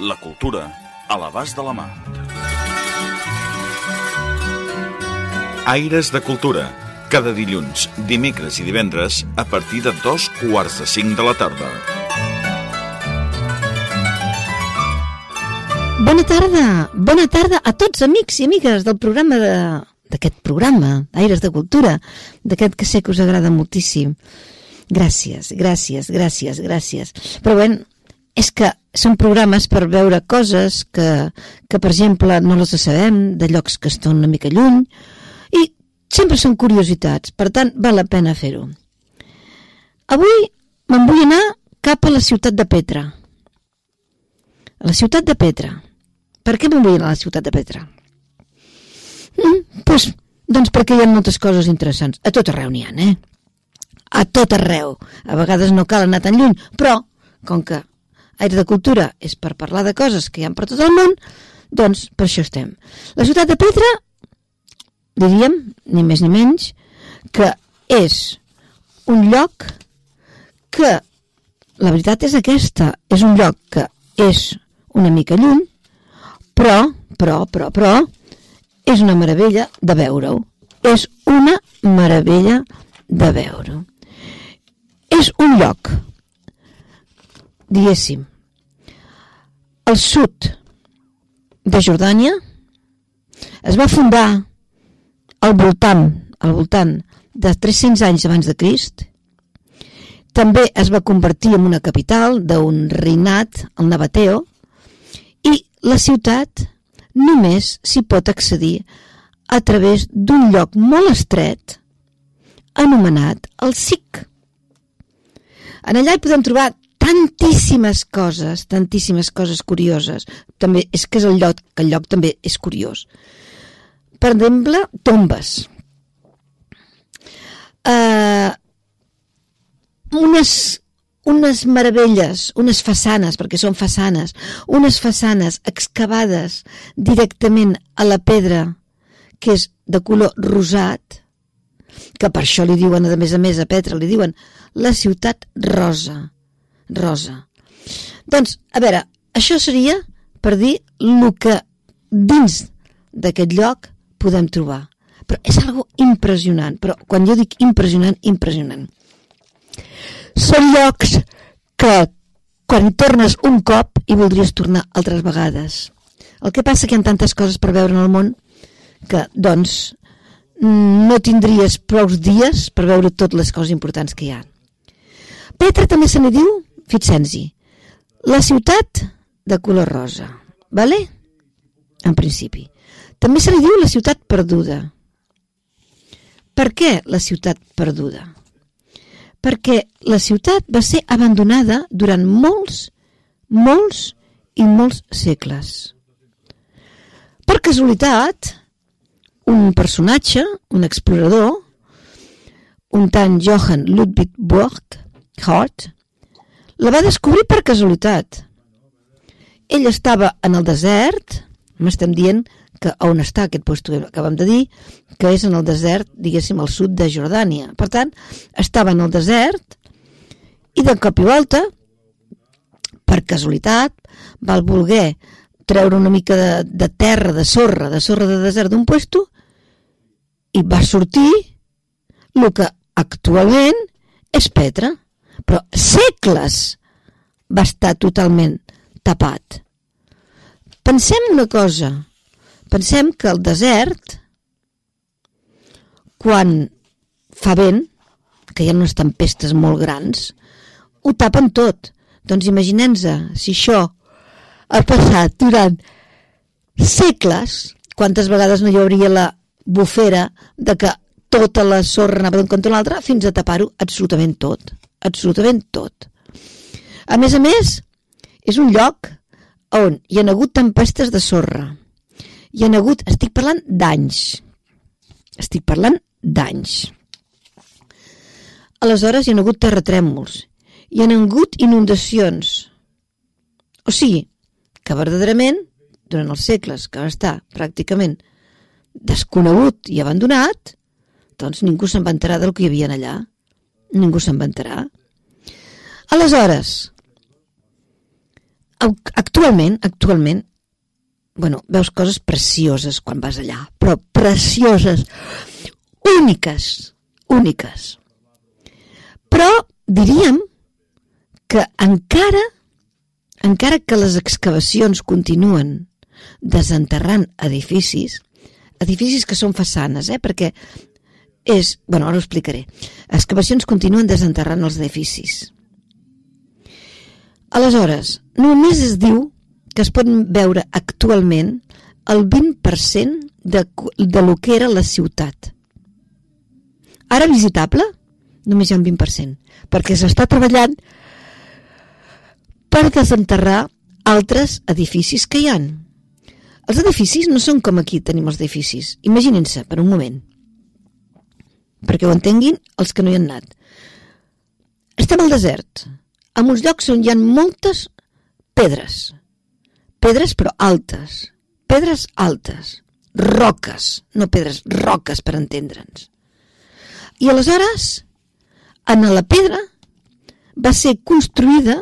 La cultura a l'abast de la mà. Aires de Cultura. Cada dilluns, dimecres i divendres a partir de dos quarts de cinc de la tarda. Bona tarda, bona tarda a tots amics i amigues del programa de d'aquest programa, Aires de Cultura, d'aquest que sé que us agrada moltíssim. Gràcies, gràcies, gràcies, gràcies. Però bé, és que són programes per veure coses que, que per exemple, no les sabem, de llocs que estan una mica lluny, i sempre són curiositats, per tant, val la pena fer-ho. Avui me'n vull anar cap a la ciutat de Petra. A la ciutat de Petra. Per què me'n vull anar a la ciutat de Petra? Mm, pues, doncs perquè hi ha moltes coses interessants. A tot arreu n'hi ha, eh? A tot arreu. A vegades no cal anar tan lluny, però, com que Aire de Cultura és per parlar de coses que hi ha per tot el món, doncs per això estem. La ciutat de Petra, diríem, ni més ni menys, que és un lloc que, la veritat és aquesta, és un lloc que és una mica lluny, però, però, però, però, és una meravella de veure-ho. És una meravella de veure-ho. És un lloc, diguéssim, al sud de Jordània, es va fundar al voltant, al voltant de 300 anys abans de Crist, també es va convertir en una capital d'un reinat, el Nabateo, i la ciutat només s'hi pot accedir a través d'un lloc molt estret anomenat el SIC. En allà hi podem trobar tantíssimes coses, tantíssimes coses curioses. També és que és el lloc, que el lloc també és curiós. Per exemple, tombes. Uh, unes unes meravelles, unes façanes, perquè són façanes, unes façanes excavades directament a la pedra, que és de color rosat, que per això li diuen, a més a més, a Petra, li diuen la ciutat rosa. Rosa. Doncs, a veure, això seria per dir el que dins d'aquest lloc podem trobar. Però és algo impressionant, però quan jo dic impressionant, impressionant són llocs que quan tornes un cop i voldries tornar altres vegades. El que passa que hi ha tantes coses per veure en el món que, doncs, no tindries prou dies per veure totes les coses importants que hi ha. Petra també se n'hi diu, fixem-hi, la ciutat de color rosa, vale? En principi. També se li diu la ciutat perduda. Per què la ciutat perduda? perquè la ciutat va ser abandonada durant molts, molts i molts segles. Per casualitat, un personatge, un explorador, un tant Johann Ludwig Burckhardt, la va descobrir per casualitat. Ell estava en el desert, m'estem dient que on està aquest lloc que acabem de dir, que és en el desert, diguéssim, al sud de Jordània. Per tant, estava en el desert i de cop i volta, per casualitat, va voler treure una mica de, de terra, de sorra, de sorra de desert d'un puesto i va sortir el que actualment és Petra. Però segles va estar totalment tapat. Pensem una cosa, Pensem que el desert, quan fa vent, que hi ha unes tempestes molt grans, ho tapen tot. Doncs imaginem-nos si això ha passat durant segles, quantes vegades no hi hauria la bufera de que tota la sorra anava d'un cantó a l'altre fins a tapar-ho absolutament tot. Absolutament tot. A més a més, és un lloc on hi ha hagut tempestes de sorra, hi ha hagut, estic parlant d'anys, estic parlant d'anys. Aleshores hi ha hagut terratrèmols, hi ha hagut inundacions. O sigui, que verdaderament, durant els segles que va estar pràcticament desconegut i abandonat, doncs ningú se'n va enterar del que hi havia allà. Ningú se'n va enterar. Aleshores, actualment, actualment, bueno, veus coses precioses quan vas allà, però precioses, úniques, úniques. Però diríem que encara, encara que les excavacions continuen desenterrant edificis, edificis que són façanes, eh, perquè és, bueno, ara ho explicaré. Excavacions continuen desenterrant els edificis. Aleshores, només es diu que es pot veure actualment el 20% de, de lo que era la ciutat. Ara visitable, només hi ha un 20%, perquè s'està treballant per desenterrar altres edificis que hi han. Els edificis no són com aquí tenim els edificis. Imaginin-se, per un moment, perquè ho entenguin els que no hi han anat. Estem al desert, en uns llocs on hi ha moltes pedres, pedres però altes, pedres altes, roques, no pedres, roques per entendre'ns. I aleshores, en la pedra va ser construïda,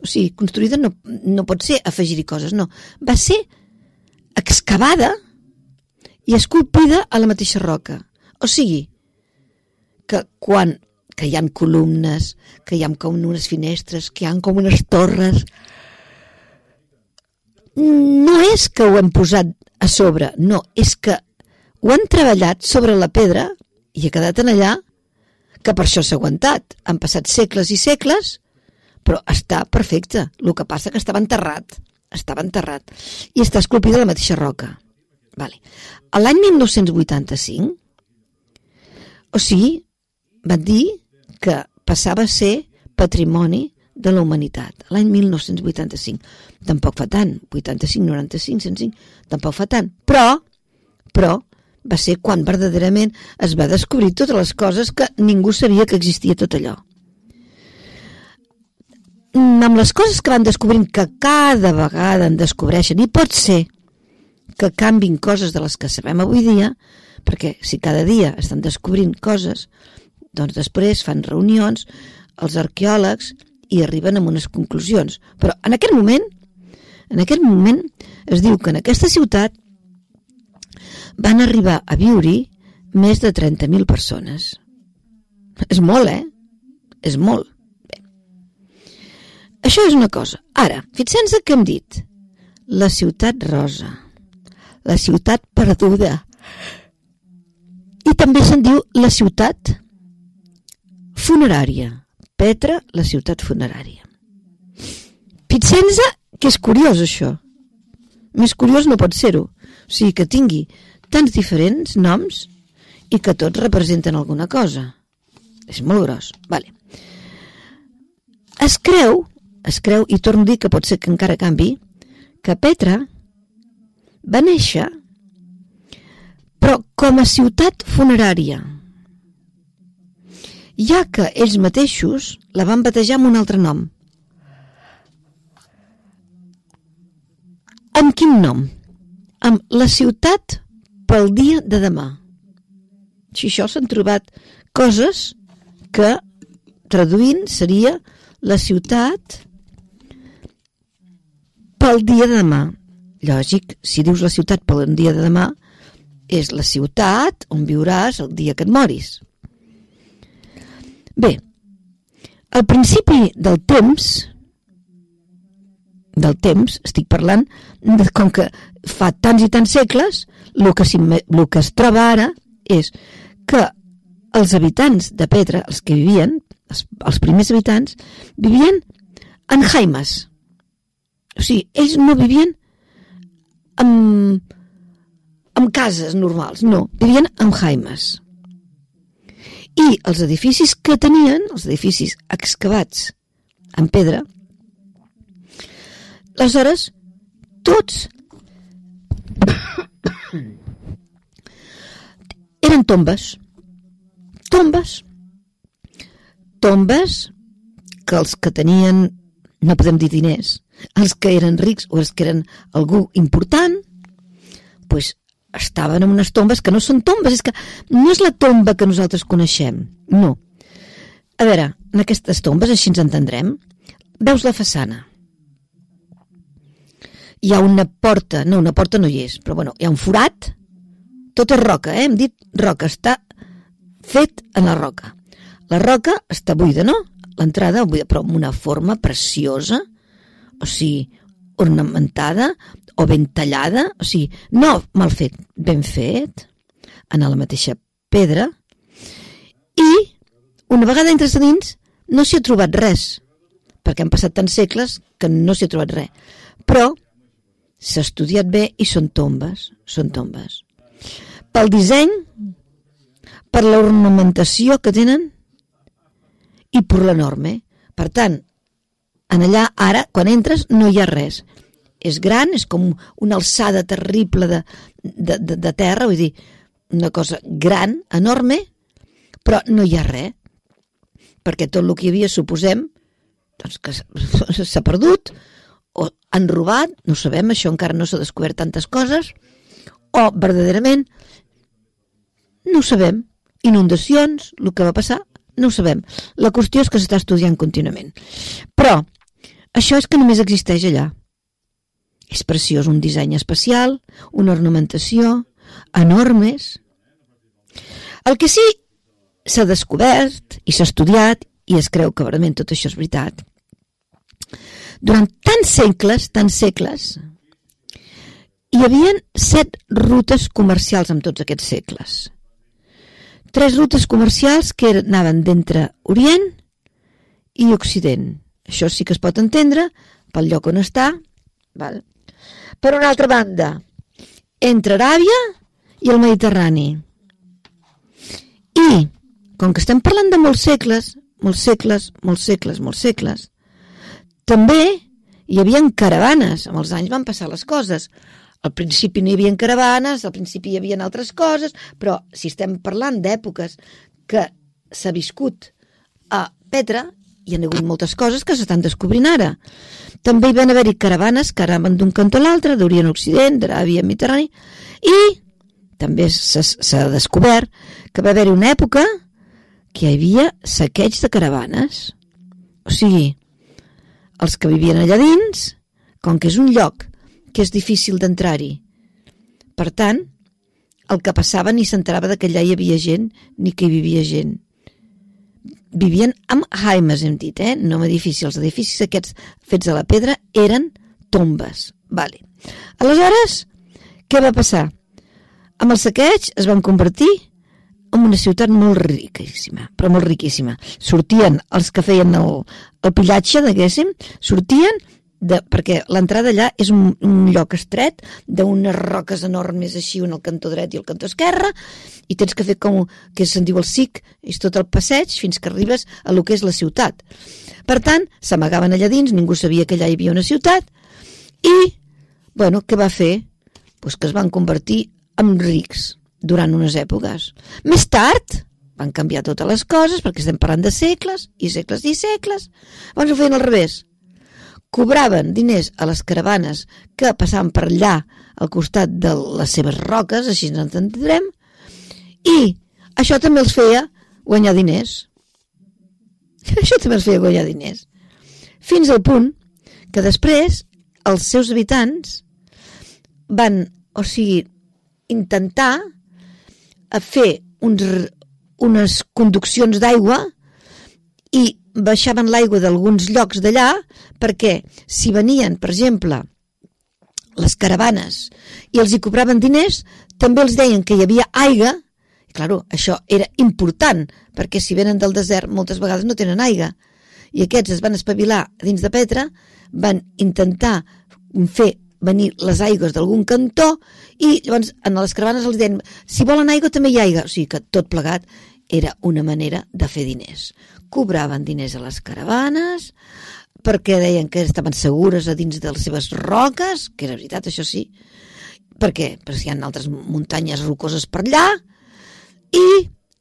o sigui, construïda no, no pot ser afegir-hi coses, no, va ser excavada i esculpida a la mateixa roca. O sigui, que quan que hi han columnes, que hi ha com unes finestres, que hi ha com unes torres, no és que ho hem posat a sobre, no, és que ho han treballat sobre la pedra i ha quedat en allà que per això s'ha aguantat. Han passat segles i segles, però està perfecte. El que passa que estava enterrat, estava enterrat, i està esculpida la mateixa roca. Vale. L'any 1985, o sigui, van dir que passava a ser patrimoni de la humanitat, l'any 1985. Tampoc fa tant, 85, 95, 105, tampoc fa tant. Però, però, va ser quan verdaderament es va descobrir totes les coses que ningú sabia que existia tot allò. Mm, amb les coses que van descobrint que cada vegada en descobreixen, i pot ser que canvin coses de les que sabem avui dia, perquè si cada dia estan descobrint coses, doncs després fan reunions, els arqueòlegs, i arriben a unes conclusions. Però en aquest moment, en aquest moment, es diu que en aquesta ciutat van arribar a viure més de 30.000 persones. És molt, eh? És molt. Bé. Això és una cosa. Ara, fixem-se que hem dit la ciutat rosa, la ciutat perduda, i també se'n diu la ciutat funerària. Petra, la ciutat funerària. Pitsenza, que és curiós això. Més curiós no pot ser-ho. O sigui, que tingui tants diferents noms i que tots representen alguna cosa. És molt gros. Vale. Es creu, es creu, i torno a dir que pot ser que encara canvi, que Petra va néixer però com a ciutat funerària ja que ells mateixos la van batejar amb un altre nom. Amb quin nom? Amb la ciutat pel dia de demà. Si això s'han trobat coses que, traduint, seria la ciutat pel dia de demà. Lògic, si dius la ciutat pel dia de demà, és la ciutat on viuràs el dia que et moris. Bé, al principi del temps, del temps, estic parlant, de, com que fa tants i tants segles, el que, el que es troba ara és que els habitants de Petra, els que vivien, els, els primers habitants, vivien en jaimes. O sigui, ells no vivien en, en cases normals, no, vivien en jaimes i els edificis que tenien, els edificis excavats en pedra, aleshores tots eren tombes. Tombes. Tombes que els que tenien, no podem dir diners, els que eren rics o els que eren algú important, pues, estaven en unes tombes que no són tombes, és que no és la tomba que nosaltres coneixem, no. A veure, en aquestes tombes, així ens entendrem, veus la façana. Hi ha una porta, no, una porta no hi és, però bueno, hi ha un forat, tot és roca, eh? hem dit roca, està fet en la roca. La roca està buida, no? L'entrada buida, però amb una forma preciosa, o sigui, ornamentada o ben tallada, o sigui, no mal fet, ben fet, en la mateixa pedra, i una vegada entres a dins no s'hi ha trobat res, perquè han passat tants segles que no s'hi ha trobat res. Però s'ha estudiat bé i són tombes, són tombes. Pel disseny, per l'ornamentació que tenen i per l'enorme. Per tant, en allà ara, quan entres, no hi ha res. És gran, és com una alçada terrible de, de, de, de terra, vull dir, una cosa gran, enorme, però no hi ha res. Perquè tot el que hi havia, suposem, doncs que s'ha perdut, o han robat, no sabem, això encara no s'ha descobert tantes coses, o verdaderament no sabem. Inundacions, el que va passar, no sabem. La qüestió és que s'està estudiant contínuament. Però això és que només existeix allà. És preciós, un disseny especial, una ornamentació, enormes. El que sí s'ha descobert i s'ha estudiat, i es creu que verament tot això és veritat, durant tants segles, tants segles, hi havien set rutes comercials en tots aquests segles tres rutes comercials que anaven d'entre Orient i Occident. Això sí que es pot entendre pel lloc on està. Val? Per una altra banda, entre Aràbia i el Mediterrani. I, com que estem parlant de molts segles, molts segles, molts segles, molts segles, també hi havia caravanes. Amb els anys van passar les coses. Al principi no hi havia caravanes, al principi hi havia altres coses, però si estem parlant d'èpoques que s'ha viscut a Petra, hi ha hagut moltes coses que s'estan descobrint ara. També hi van haver-hi caravanes que anaven d'un cantó a l'altre, d'Orient a Occident, d'Aràbia Mediterrani, i també s'ha descobert que va haver-hi una època que hi havia saqueig de caravanes. O sigui, els que vivien allà dins, com que és un lloc que és difícil d'entrar-hi. Per tant, el que passava ni s'enterava que allà hi havia gent ni que hi vivia gent. Vivien amb haimes, hem dit, eh? no amb edificis. Els edificis aquests fets a la pedra eren tombes. Vale. Aleshores, què va passar? Amb el saqueig es van convertir en una ciutat molt riquíssima, però molt riquíssima. Sortien els que feien el, el pillatge, diguéssim, sortien de, perquè l'entrada allà és un, un lloc estret d'unes roques enormes així, un al cantó dret i el cantó esquerre i tens que fer com que se'n diu el SIC és tot el passeig fins que arribes a lo que és la ciutat. Per tant, s'amagaven allà dins ningú sabia que allà hi havia una ciutat i, bueno, què va fer? Pues que es van convertir en rics durant unes èpoques. Més tard van canviar totes les coses perquè estem parlant de segles i segles i segles. Abans ho feien al revés cobraven diners a les caravanes que passaven per allà al costat de les seves roques, així ens entendrem, i això també els feia guanyar diners. Això també els feia guanyar diners. Fins al punt que després els seus habitants van, o sigui, intentar fer uns, unes conduccions d'aigua i baixaven l'aigua d'alguns llocs d'allà perquè si venien, per exemple, les caravanes i els hi cobraven diners, també els deien que hi havia aigua, i claro, això era important, perquè si venen del desert moltes vegades no tenen aigua, i aquests es van espavilar dins de Petra, van intentar fer venir les aigües d'algun cantó i llavors en les caravanes els deien si volen aigua també hi ha aigua o sigui que tot plegat era una manera de fer diners cobraven diners a les caravanes, perquè deien que estaven segures a dins de les seves roques, que era veritat, això sí, perquè, perquè hi ha altres muntanyes rocoses per allà, i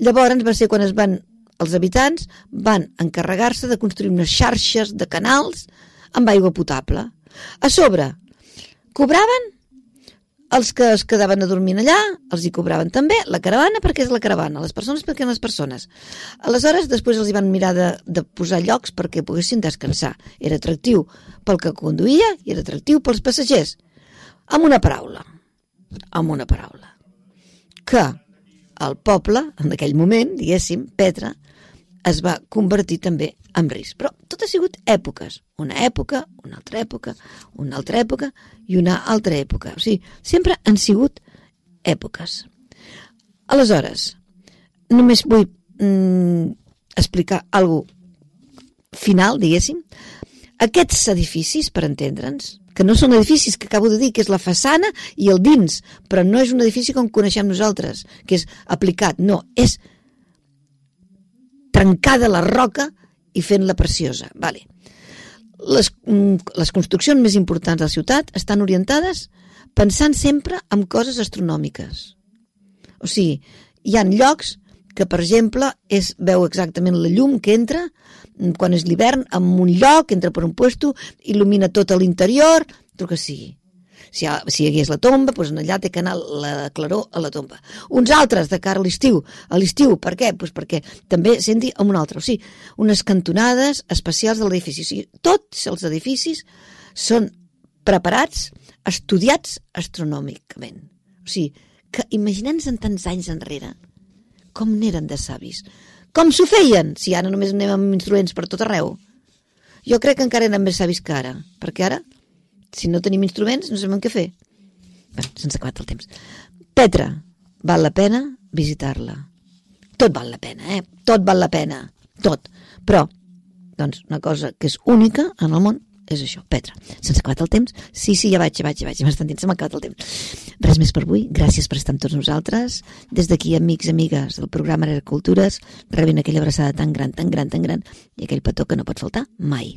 llavors va ser quan es van els habitants van encarregar-se de construir unes xarxes de canals amb aigua potable. A sobre, cobraven els que es quedaven a dormir allà, els hi cobraven també, la caravana perquè és la caravana, les persones perquè les persones. Aleshores, després els hi van mirar de, de posar llocs perquè poguessin descansar. Era atractiu pel que conduïa i era atractiu pels passatgers. Amb una paraula. Amb una paraula. Que el poble, en aquell moment, diguéssim, Petra, es va convertir també en risc. Però tot ha sigut èpoques. Una època, una altra època, una altra època i una altra època. O sigui, sempre han sigut èpoques. Aleshores, només vull mm, explicar alguna final, diguéssim. Aquests edificis, per entendre'ns, que no són edificis que acabo de dir, que és la façana i el dins, però no és un edifici com coneixem nosaltres, que és aplicat, no, és trencada la roca i fent-la preciosa. Vale. Les, mm, les construccions més importants de la ciutat estan orientades pensant sempre en coses astronòmiques. O sigui, hi han llocs que, per exemple, és, veu exactament la llum que entra mm, quan és l'hivern en un lloc, entra per un puesto, il·lumina tot l'interior, el que sigui. Si, ha, si hi hagués la tomba, doncs allà té que anar la claror a la tomba. Uns altres de cara a l'estiu. A l'estiu, per què? Doncs perquè també senti amb un altre. O sigui, unes cantonades especials de l'edifici. O sigui, tots els edificis són preparats, estudiats astronòmicament. O sigui, que imaginem-nos en tants anys enrere com n'eren de savis. Com s'ho feien, si ara només anem amb instruments per tot arreu? Jo crec que encara eren més savis que ara, perquè ara si no tenim instruments no sabem què fer. Bé, se'ns acabat el temps. Petra, val la pena visitar-la. Tot val la pena, eh? Tot val la pena. Tot. Però, doncs, una cosa que és única en el món és això, Petra. Se'ns acabat el temps? Sí, sí, ja vaig, ja vaig, ja vaig. M'estan dient, se acabat el temps. Res més per avui. Gràcies per estar amb tots nosaltres. Des d'aquí, amics i amigues del programa Era Cultures, rebin aquella abraçada tan gran, tan gran, tan gran i aquell petó que no pot faltar mai.